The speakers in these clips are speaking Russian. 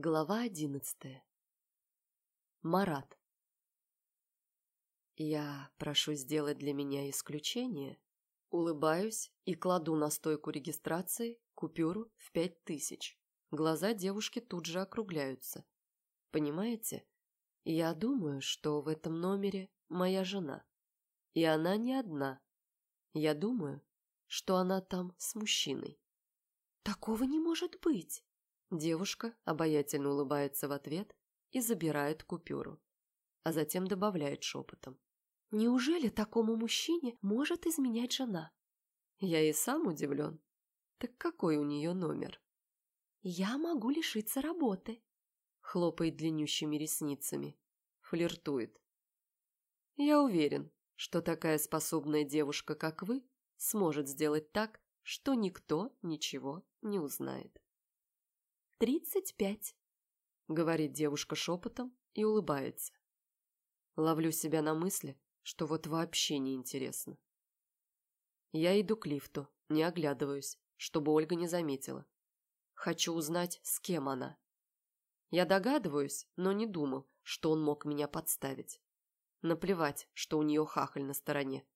Глава одиннадцатая. Марат. Я прошу сделать для меня исключение. Улыбаюсь и кладу на стойку регистрации купюру в пять тысяч. Глаза девушки тут же округляются. Понимаете? Я думаю, что в этом номере моя жена. И она не одна. Я думаю, что она там с мужчиной. Такого не может быть. Девушка обаятельно улыбается в ответ и забирает купюру, а затем добавляет шепотом. «Неужели такому мужчине может изменять жена?» Я и сам удивлен. Так какой у нее номер? «Я могу лишиться работы», — хлопает длиннющими ресницами, флиртует. «Я уверен, что такая способная девушка, как вы, сможет сделать так, что никто ничего не узнает» тридцать пять», — говорит девушка шепотом и улыбается. Ловлю себя на мысли, что вот вообще не интересно. Я иду к лифту, не оглядываюсь, чтобы Ольга не заметила. Хочу узнать, с кем она. Я догадываюсь, но не думал, что он мог меня подставить. Наплевать, что у нее хахаль на стороне.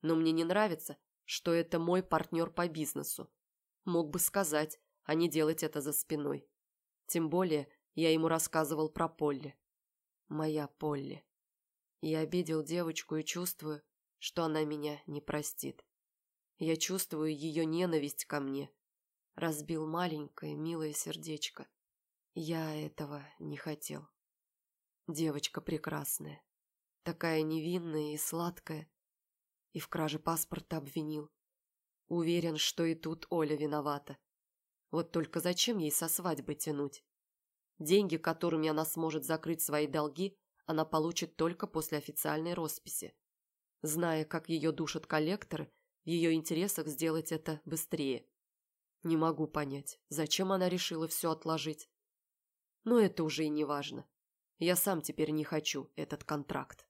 Но мне не нравится, что это мой партнер по бизнесу. Мог бы сказать, а не делать это за спиной. Тем более я ему рассказывал про Полли. Моя Полли. Я обидел девочку и чувствую, что она меня не простит. Я чувствую ее ненависть ко мне. Разбил маленькое, милое сердечко. Я этого не хотел. Девочка прекрасная. Такая невинная и сладкая. И в краже паспорта обвинил. Уверен, что и тут Оля виновата. Вот только зачем ей со свадьбы тянуть? Деньги, которыми она сможет закрыть свои долги, она получит только после официальной росписи. Зная, как ее душат коллекторы, в ее интересах сделать это быстрее. Не могу понять, зачем она решила все отложить. Но это уже и не важно. Я сам теперь не хочу этот контракт.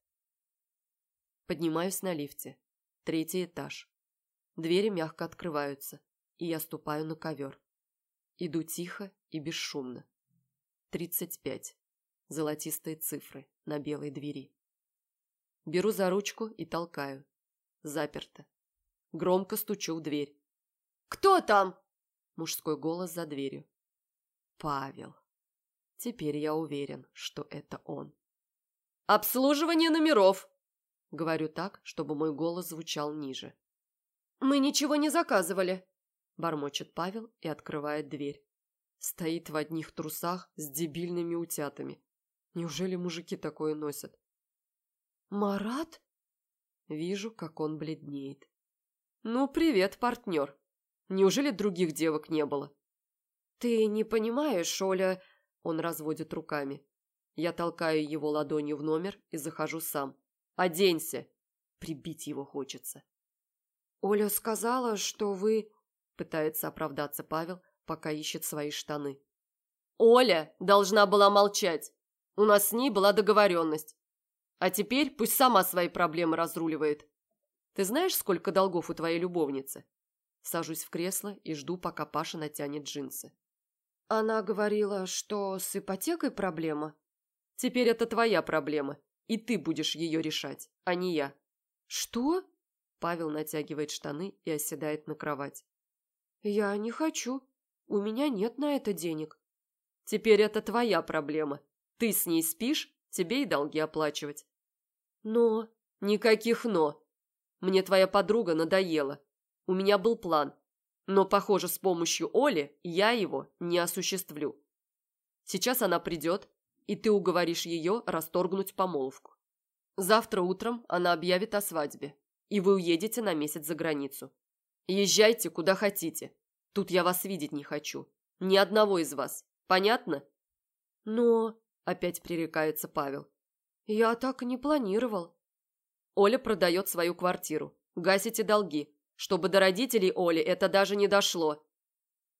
Поднимаюсь на лифте. Третий этаж. Двери мягко открываются, и я ступаю на ковер. Иду тихо и бесшумно. Тридцать пять. Золотистые цифры на белой двери. Беру за ручку и толкаю. Заперто. Громко стучу в дверь. «Кто там?» Мужской голос за дверью. Павел. Теперь я уверен, что это он. «Обслуживание номеров!» Говорю так, чтобы мой голос звучал ниже. «Мы ничего не заказывали!» Бормочет Павел и открывает дверь. Стоит в одних трусах с дебильными утятами. Неужели мужики такое носят? «Марат?» Вижу, как он бледнеет. «Ну, привет, партнер. Неужели других девок не было?» «Ты не понимаешь, Оля...» Он разводит руками. Я толкаю его ладонью в номер и захожу сам. «Оденься!» Прибить его хочется. «Оля сказала, что вы...» Пытается оправдаться Павел, пока ищет свои штаны. «Оля должна была молчать. У нас с ней была договоренность. А теперь пусть сама свои проблемы разруливает. Ты знаешь, сколько долгов у твоей любовницы?» Сажусь в кресло и жду, пока Паша натянет джинсы. Она говорила, что с ипотекой проблема. Теперь это твоя проблема, и ты будешь ее решать, а не я. Что? Павел натягивает штаны и оседает на кровать. «Я не хочу. У меня нет на это денег». «Теперь это твоя проблема. Ты с ней спишь, тебе и долги оплачивать». «Но...» «Никаких «но». Мне твоя подруга надоела. У меня был план. Но, похоже, с помощью Оли я его не осуществлю. Сейчас она придет, и ты уговоришь ее расторгнуть помолвку. Завтра утром она объявит о свадьбе, и вы уедете на месяц за границу. Езжайте куда хотите. Тут я вас видеть не хочу. Ни одного из вас. Понятно? Но... Опять пререкается Павел. Я так и не планировал. Оля продает свою квартиру. Гасите долги. Чтобы до родителей Оли это даже не дошло.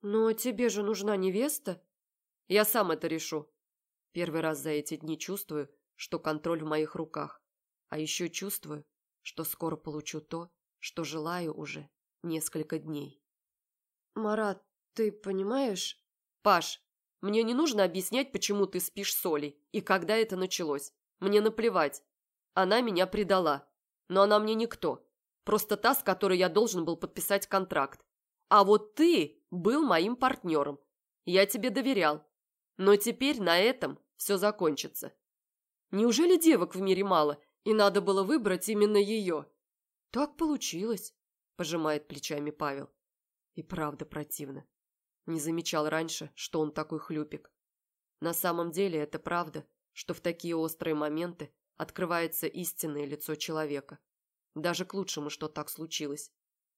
Но тебе же нужна невеста. Я сам это решу. Первый раз за эти дни чувствую, что контроль в моих руках. А еще чувствую, что скоро получу то, что желаю уже несколько дней. «Марат, ты понимаешь?» «Паш, Мне не нужно объяснять, почему ты спишь с Олей и когда это началось. Мне наплевать. Она меня предала. Но она мне никто. Просто та, с которой я должен был подписать контракт. А вот ты был моим партнером. Я тебе доверял. Но теперь на этом все закончится. Неужели девок в мире мало, и надо было выбрать именно ее? Так получилось, пожимает плечами Павел. И правда противно. Не замечал раньше, что он такой хлюпик. На самом деле это правда, что в такие острые моменты открывается истинное лицо человека. Даже к лучшему, что так случилось.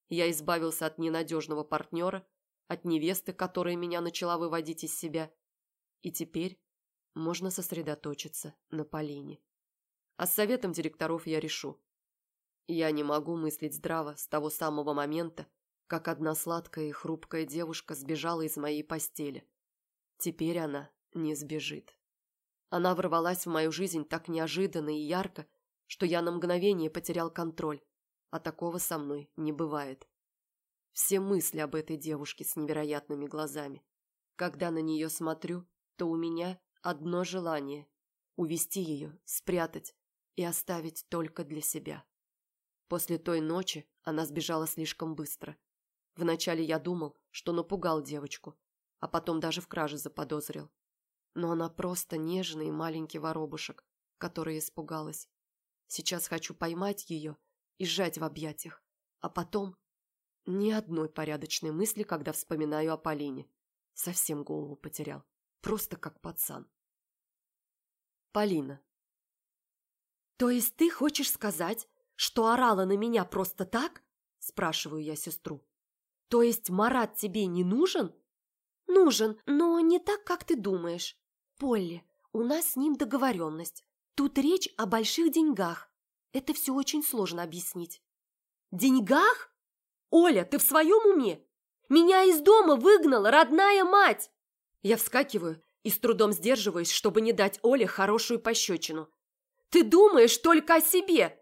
Я избавился от ненадежного партнера, от невесты, которая меня начала выводить из себя. И теперь можно сосредоточиться на Полине. А с советом директоров я решу. Я не могу мыслить здраво с того самого момента, как одна сладкая и хрупкая девушка сбежала из моей постели. Теперь она не сбежит. Она ворвалась в мою жизнь так неожиданно и ярко, что я на мгновение потерял контроль, а такого со мной не бывает. Все мысли об этой девушке с невероятными глазами. Когда на нее смотрю, то у меня одно желание – увести ее, спрятать и оставить только для себя. После той ночи она сбежала слишком быстро – Вначале я думал, что напугал девочку, а потом даже в краже заподозрил. Но она просто нежный маленький воробушек, который испугалась. Сейчас хочу поймать ее и сжать в объятиях, а потом... Ни одной порядочной мысли, когда вспоминаю о Полине. Совсем голову потерял. Просто как пацан. Полина. «То есть ты хочешь сказать, что орала на меня просто так?» Спрашиваю я сестру. То есть Марат тебе не нужен? Нужен, но не так, как ты думаешь. Полли, у нас с ним договоренность. Тут речь о больших деньгах. Это все очень сложно объяснить. Деньгах? Оля, ты в своем уме? Меня из дома выгнала родная мать! Я вскакиваю и с трудом сдерживаюсь, чтобы не дать Оле хорошую пощечину. Ты думаешь только о себе!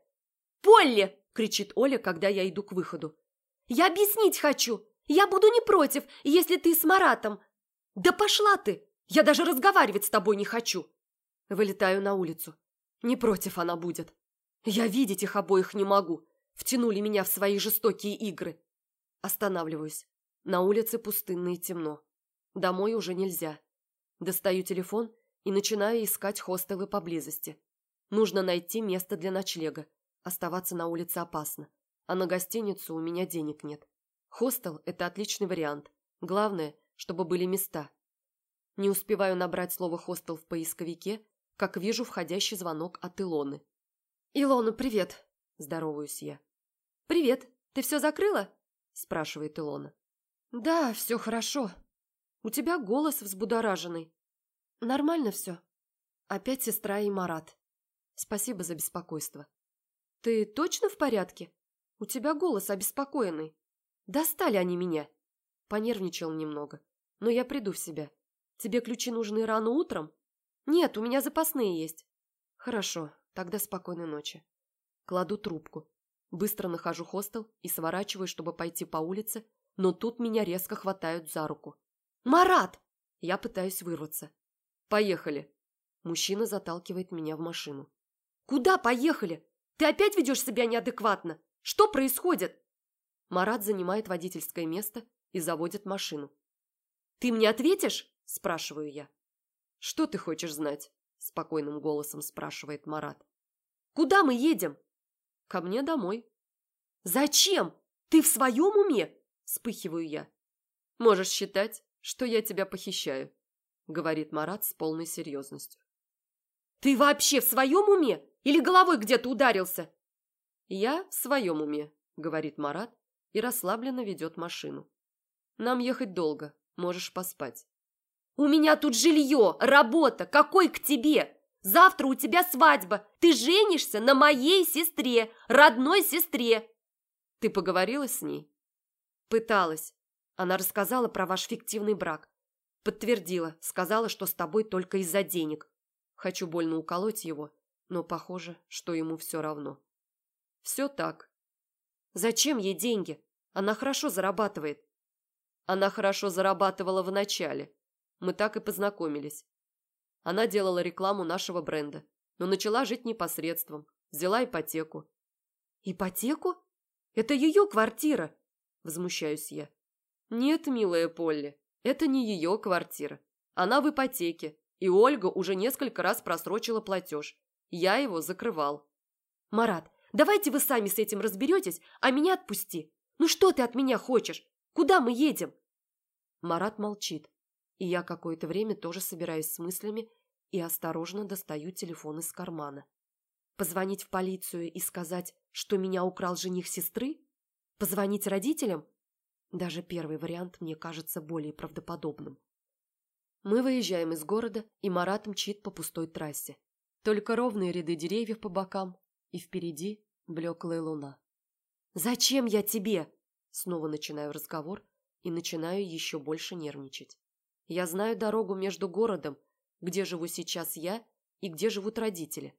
Полли! кричит Оля, когда я иду к выходу. Я объяснить хочу. Я буду не против, если ты с Маратом. Да пошла ты! Я даже разговаривать с тобой не хочу. Вылетаю на улицу. Не против она будет. Я видеть их обоих не могу. Втянули меня в свои жестокие игры. Останавливаюсь. На улице пустынно и темно. Домой уже нельзя. Достаю телефон и начинаю искать хостелы поблизости. Нужно найти место для ночлега. Оставаться на улице опасно а на гостиницу у меня денег нет. Хостел – это отличный вариант. Главное, чтобы были места. Не успеваю набрать слово «хостел» в поисковике, как вижу входящий звонок от Илоны. «Илона, привет!» – здороваюсь я. «Привет! Ты все закрыла?» – спрашивает Илона. «Да, все хорошо. У тебя голос взбудораженный. Нормально все. Опять сестра и Марат. Спасибо за беспокойство. Ты точно в порядке?» У тебя голос обеспокоенный. Достали они меня. Понервничал немного. Но я приду в себя. Тебе ключи нужны рано утром? Нет, у меня запасные есть. Хорошо, тогда спокойной ночи. Кладу трубку. Быстро нахожу хостел и сворачиваю, чтобы пойти по улице, но тут меня резко хватают за руку. «Марат!» Я пытаюсь вырваться. «Поехали!» Мужчина заталкивает меня в машину. «Куда поехали? Ты опять ведешь себя неадекватно?» Что происходит?» Марат занимает водительское место и заводит машину. «Ты мне ответишь?» – спрашиваю я. «Что ты хочешь знать?» – спокойным голосом спрашивает Марат. «Куда мы едем?» «Ко мне домой». «Зачем? Ты в своем уме?» – вспыхиваю я. «Можешь считать, что я тебя похищаю», – говорит Марат с полной серьезностью. «Ты вообще в своем уме? Или головой где-то ударился?» «Я в своем уме», — говорит Марат и расслабленно ведет машину. «Нам ехать долго, можешь поспать». «У меня тут жилье, работа, какой к тебе? Завтра у тебя свадьба, ты женишься на моей сестре, родной сестре». «Ты поговорила с ней?» «Пыталась. Она рассказала про ваш фиктивный брак. Подтвердила, сказала, что с тобой только из-за денег. Хочу больно уколоть его, но похоже, что ему все равно». Все так. Зачем ей деньги? Она хорошо зарабатывает. Она хорошо зарабатывала в начале. Мы так и познакомились. Она делала рекламу нашего бренда, но начала жить непосредством. Взяла ипотеку. Ипотеку? Это ее квартира, возмущаюсь я. Нет, милая Полли, это не ее квартира. Она в ипотеке, и Ольга уже несколько раз просрочила платеж. Я его закрывал. Марат, давайте вы сами с этим разберетесь, а меня отпусти. Ну что ты от меня хочешь? Куда мы едем? Марат молчит, и я какое-то время тоже собираюсь с мыслями и осторожно достаю телефон из кармана. Позвонить в полицию и сказать, что меня украл жених сестры? Позвонить родителям? Даже первый вариант мне кажется более правдоподобным. Мы выезжаем из города, и Марат мчит по пустой трассе. Только ровные ряды деревьев по бокам, и впереди блеклая луна. «Зачем я тебе?» Снова начинаю разговор и начинаю еще больше нервничать. Я знаю дорогу между городом, где живу сейчас я и где живут родители.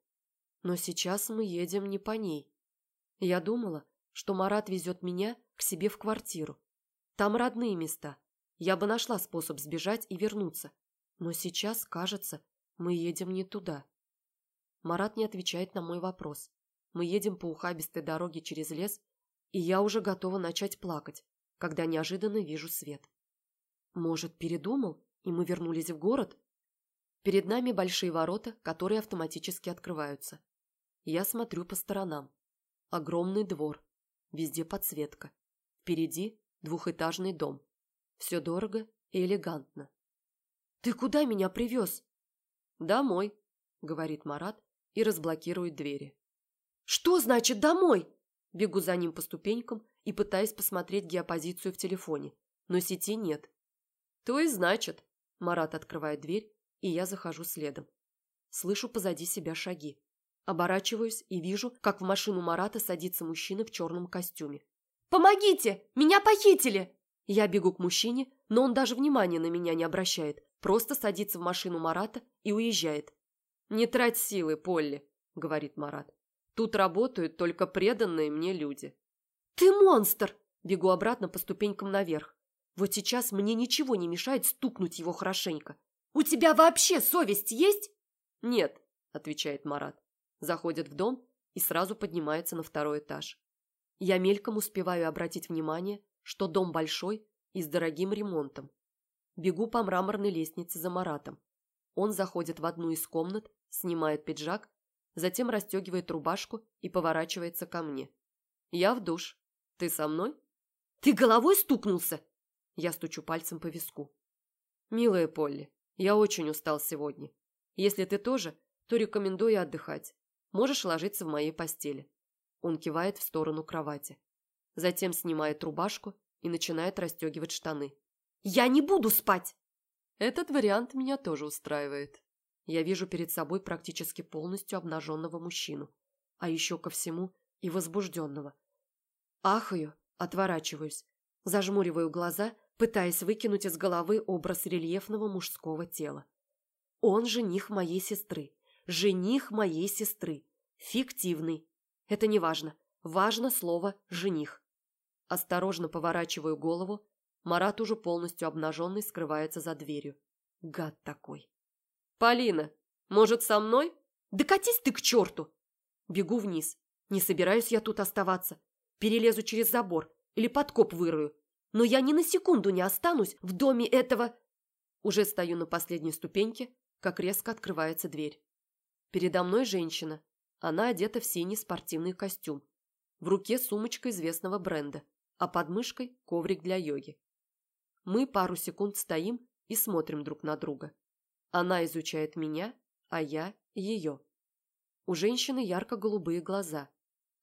Но сейчас мы едем не по ней. Я думала, что Марат везет меня к себе в квартиру. Там родные места. Я бы нашла способ сбежать и вернуться. Но сейчас, кажется, мы едем не туда. Марат не отвечает на мой вопрос. Мы едем по ухабистой дороге через лес, и я уже готова начать плакать, когда неожиданно вижу свет. Может, передумал, и мы вернулись в город? Перед нами большие ворота, которые автоматически открываются. Я смотрю по сторонам. Огромный двор. Везде подсветка. Впереди двухэтажный дом. Все дорого и элегантно. «Ты куда меня привез?» «Домой», — говорит Марат и разблокирует двери. «Что значит «домой»?» Бегу за ним по ступенькам и пытаюсь посмотреть геопозицию в телефоне, но сети нет. «То и значит», — Марат открывает дверь, и я захожу следом. Слышу позади себя шаги. Оборачиваюсь и вижу, как в машину Марата садится мужчина в черном костюме. «Помогите! Меня похитили!» Я бегу к мужчине, но он даже внимания на меня не обращает, просто садится в машину Марата и уезжает. «Не трать силы, Полли», — говорит Марат. «Тут работают только преданные мне люди». «Ты монстр!» — бегу обратно по ступенькам наверх. Вот сейчас мне ничего не мешает стукнуть его хорошенько. «У тебя вообще совесть есть?» «Нет», — отвечает Марат. Заходит в дом и сразу поднимается на второй этаж. Я мельком успеваю обратить внимание, что дом большой и с дорогим ремонтом. Бегу по мраморной лестнице за Маратом. Он заходит в одну из комнат, снимает пиджак, затем расстегивает рубашку и поворачивается ко мне. «Я в душ. Ты со мной?» «Ты головой стукнулся?» Я стучу пальцем по виску. «Милая Полли, я очень устал сегодня. Если ты тоже, то рекомендую отдыхать. Можешь ложиться в моей постели». Он кивает в сторону кровати. Затем снимает рубашку и начинает расстегивать штаны. «Я не буду спать!» Этот вариант меня тоже устраивает. Я вижу перед собой практически полностью обнаженного мужчину, а еще ко всему и возбужденного. Ахаю, отворачиваюсь, зажмуриваю глаза, пытаясь выкинуть из головы образ рельефного мужского тела. Он жених моей сестры. Жених моей сестры. Фиктивный. Это не важно. Важно слово «жених». Осторожно поворачиваю голову. Марат уже полностью обнаженный скрывается за дверью. Гад такой. «Полина, может, со мной?» «Да катись ты к черту!» Бегу вниз. Не собираюсь я тут оставаться. Перелезу через забор или подкоп вырою. Но я ни на секунду не останусь в доме этого... Уже стою на последней ступеньке, как резко открывается дверь. Передо мной женщина. Она одета в синий спортивный костюм. В руке сумочка известного бренда, а под мышкой коврик для йоги. Мы пару секунд стоим и смотрим друг на друга. Она изучает меня, а я ее. У женщины ярко-голубые глаза,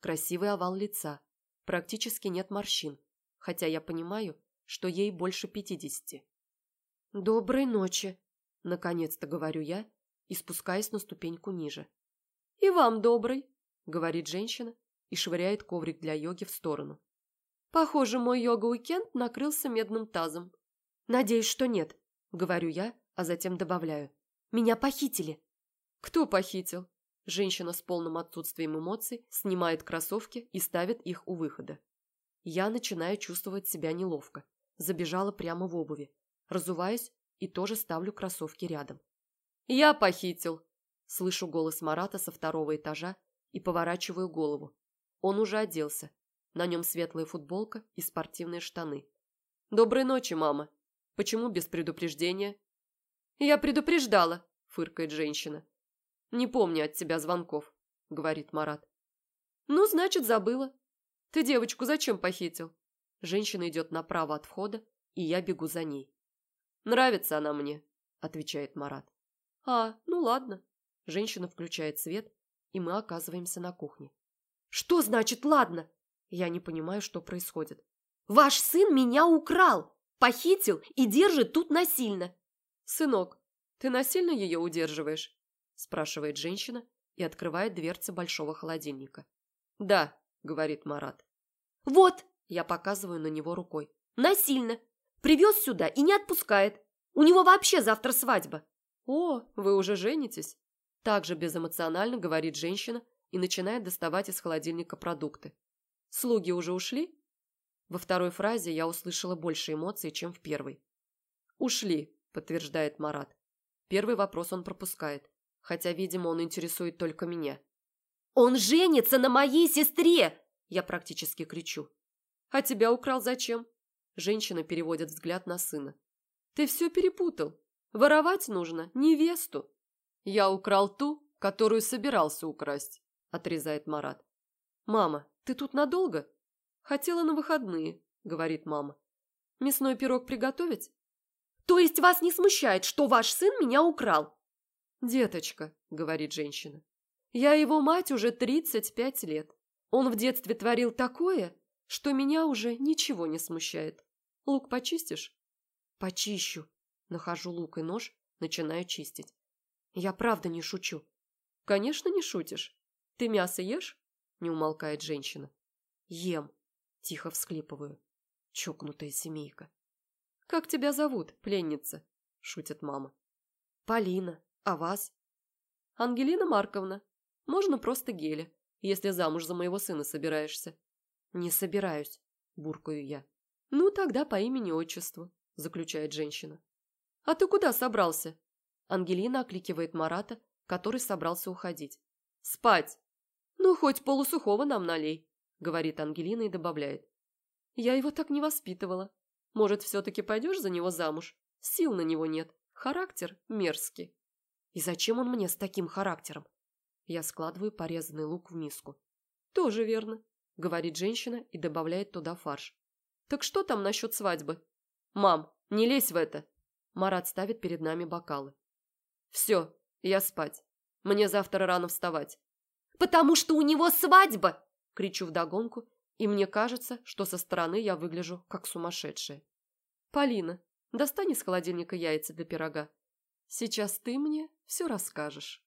красивый овал лица, практически нет морщин, хотя я понимаю, что ей больше пятидесяти. «Доброй ночи», – наконец-то говорю я и спускаясь на ступеньку ниже. «И вам добрый», – говорит женщина и швыряет коврик для йоги в сторону. «Похоже, мой йога-уикенд накрылся медным тазом». «Надеюсь, что нет», – говорю я, а затем добавляю. «Меня похитили». «Кто похитил?» Женщина с полным отсутствием эмоций снимает кроссовки и ставит их у выхода. Я начинаю чувствовать себя неловко. Забежала прямо в обуви. Разуваюсь и тоже ставлю кроссовки рядом. «Я похитил!» Слышу голос Марата со второго этажа и поворачиваю голову. Он уже оделся. На нем светлая футболка и спортивные штаны. «Доброй ночи, мама. Почему без предупреждения?» «Я предупреждала», – фыркает женщина. «Не помню от тебя звонков», – говорит Марат. «Ну, значит, забыла. Ты девочку зачем похитил?» Женщина идет направо от входа, и я бегу за ней. «Нравится она мне», – отвечает Марат. «А, ну ладно». Женщина включает свет, и мы оказываемся на кухне. «Что значит «ладно»?» Я не понимаю, что происходит. «Ваш сын меня украл, похитил и держит тут насильно». «Сынок, ты насильно ее удерживаешь?» спрашивает женщина и открывает дверцы большого холодильника. «Да», — говорит Марат. «Вот!» — я показываю на него рукой. «Насильно. Привез сюда и не отпускает. У него вообще завтра свадьба». «О, вы уже женитесь?» Также безэмоционально говорит женщина и начинает доставать из холодильника продукты. «Слуги уже ушли?» Во второй фразе я услышала больше эмоций, чем в первой. «Ушли», – подтверждает Марат. Первый вопрос он пропускает, хотя, видимо, он интересует только меня. «Он женится на моей сестре!» – я практически кричу. «А тебя украл зачем?» Женщина переводит взгляд на сына. «Ты все перепутал. Воровать нужно невесту». «Я украл ту, которую собирался украсть», – отрезает Марат. «Мама, ты тут надолго?» «Хотела на выходные», – говорит мама. «Мясной пирог приготовить?» «То есть вас не смущает, что ваш сын меня украл?» «Деточка», – говорит женщина, – «я его мать уже 35 лет. Он в детстве творил такое, что меня уже ничего не смущает. Лук почистишь?» «Почищу». Нахожу лук и нож, начинаю чистить. Я правда не шучу. Конечно, не шутишь. Ты мясо ешь? Не умолкает женщина. Ем. Тихо всклипываю. Чокнутая семейка. Как тебя зовут, пленница? Шутит мама. Полина. А вас? Ангелина Марковна. Можно просто Геля, если замуж за моего сына собираешься. Не собираюсь, буркаю я. Ну, тогда по имени-отчеству, заключает женщина. А ты куда собрался? Ангелина окликивает Марата, который собрался уходить. «Спать! Ну, хоть полусухого нам налей», — говорит Ангелина и добавляет. «Я его так не воспитывала. Может, все-таки пойдешь за него замуж? Сил на него нет. Характер мерзкий». «И зачем он мне с таким характером?» Я складываю порезанный лук в миску. «Тоже верно», — говорит женщина и добавляет туда фарш. «Так что там насчет свадьбы?» «Мам, не лезь в это!» Марат ставит перед нами бокалы. «Все, я спать. Мне завтра рано вставать». «Потому что у него свадьба!» – кричу вдогонку, и мне кажется, что со стороны я выгляжу как сумасшедшая. «Полина, достань из холодильника яйца для пирога. Сейчас ты мне все расскажешь».